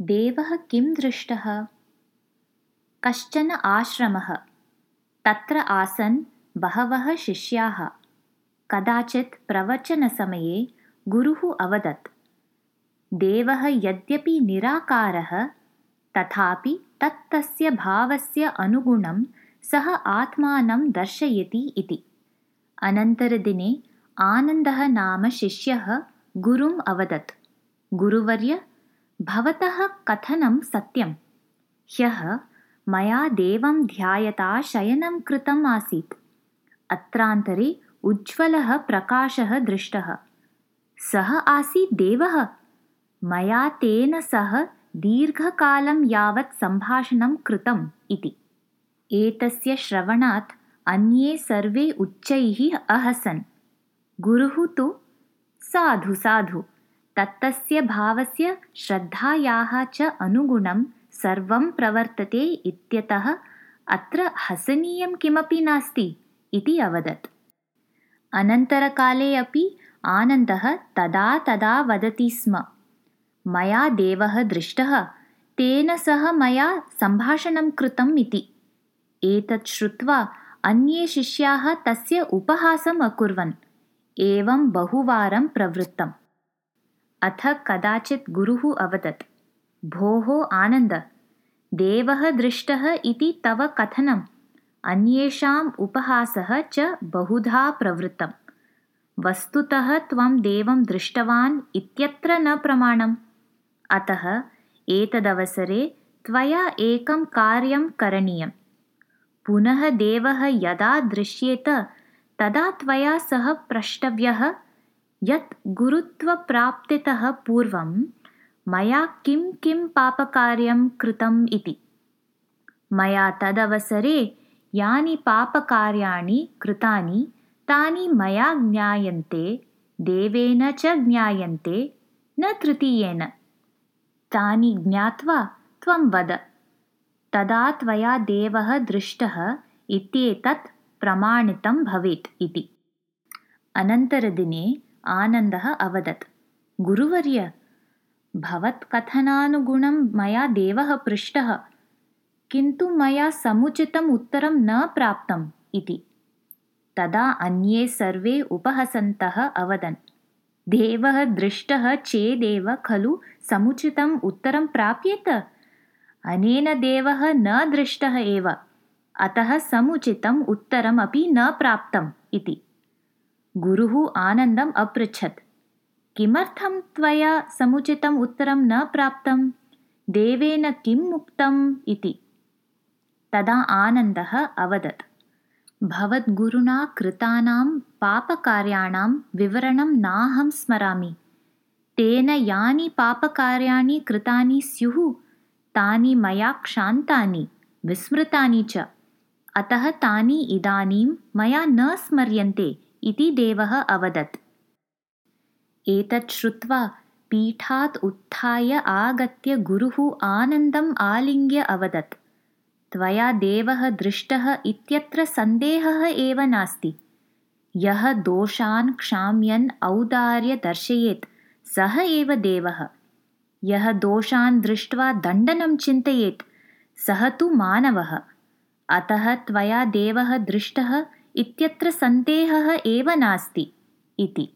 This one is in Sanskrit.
देवः किं दृष्टः? कश्चन आश्रमः? तत्र आसन् बहवः शिष्याः। कदाचित् प्रवचनसमये गुरुः अवदत्। देवः यद्यपि निराकारः तथापि तत्तस्य भावस्य अनुगुणं सः आत्मानं दर्शयति इति। अनन्तरदिने आनन्दः नाम शिष्यः गुरुम् अवदत्। गुरुवर्य भवतः कथनं सत्यं ह्यः मया देवं ध्यायता शयनं कृतम् आसीत्। अत्रान्तरे उज्ज्वलः प्रकाशः दृष्टः। सः आसीत् देवः। मया तेन सह दीर्घकालं यावत् सम्भाषणं कृतम् इति। एतस्य श्रवणात् अन्ये सर्वे उच्चैः अहसन्। गुरुः तु साधु साधु तत्तस्य भावस्य श्रद्धायाः च अनुगुणं सर्वं प्रवर्तते इत्यतः अत्र हसनीयं किमपि नास्ति इति अवदत्। अनन्तरकाले अपि आनन्दः तदा तदा वदति स्म। मया देवः दृष्टः तेन सह मया सम्भाषणं कृतम् इति। एतत् श्रुत्वा अन्ये शिष्याः तस्य उपहासम् अकुर्वन्। एवं बहुवारं प्रवृत्तम् अथ कदाचित् गुरुः अवदत्। भोः आनन्द। देवः दृष्टः इति तव कथनम्। अन्येषाम् उपहासः च बहुधा प्रवृत्तम्। वस्तुतः त्वं देवं दृष्टवान् इत्यत्र न प्रमाणम्। अतः एतदवसरे त्वया एकं कार्यं करणीयम्। पुनः देवः यदा दृश्येत तदा त्वया सः प्रष्टव्यः यत् गुरुत्वप्राप्तितः पूर्वं मया किं किं पापकार्यं कृतम् इति। मया तदवसरे यानि पापकार्याणि कृतानि तानि मया ज्ञायन्ते देवेन च ज्ञायन्ते न तृतीयेन। तानि ज्ञात्वा त्वं वद। तदा त्वया देवः दृष्टः इत्येतत् प्रमाणितं भवेत् इति। अनन्तरदिने आनन्दः अवदत्। गुरुवर्य भवत्कथनानुगुणं मया देवः पृष्टः किन्तु मया समुचितम् उत्तरं न प्राप्तम् इति। तदा अन्ये सर्वे उपहसन्तः अवदन्। देवः दृष्टः चेदेव खलु समुचितम् उत्तरं प्राप्येत? अनेन देवः न दृष्टः एव अतः समुचितम् उत्तरमपि न प्राप्तम् इति गुरुः आनन्दम् अपृच्छत्। किमर्थं त्वया समुचितम् उत्तरं न प्राप्तं? देवेन किम् उक्तम् इति। तदा आनन्दः अवदत्। भवद्गुरुणा कृतानां पापकार्याणां विवरणं नाहं स्मरामि। तेन यानि पापकार्याणि कृतानि स्युः तानि मया क्षान्तानि विस्मृतानि च। अतः तानि इदानीं मया न स्मर्यन्ते इति देवः अवदत्। एतत् श्रुत्वा पीठात् उत्थाय आगत्य गुरुः आनन्दम् आलिङ्ग्य अवदत्। त्वया देवः दृष्टः इत्यत्र सन्देहः एव नास्ति। यः दोषान् क्षाम्यन् औदार्य दर्शयेत् सः एव देवः। यः दोषान् दृष्ट्वा दण्डनं चिन्तयेत् सः तु मानवः। अतः त्वया देवः दृष्टः इत्यत्र सन्देहः एव नास्ति इति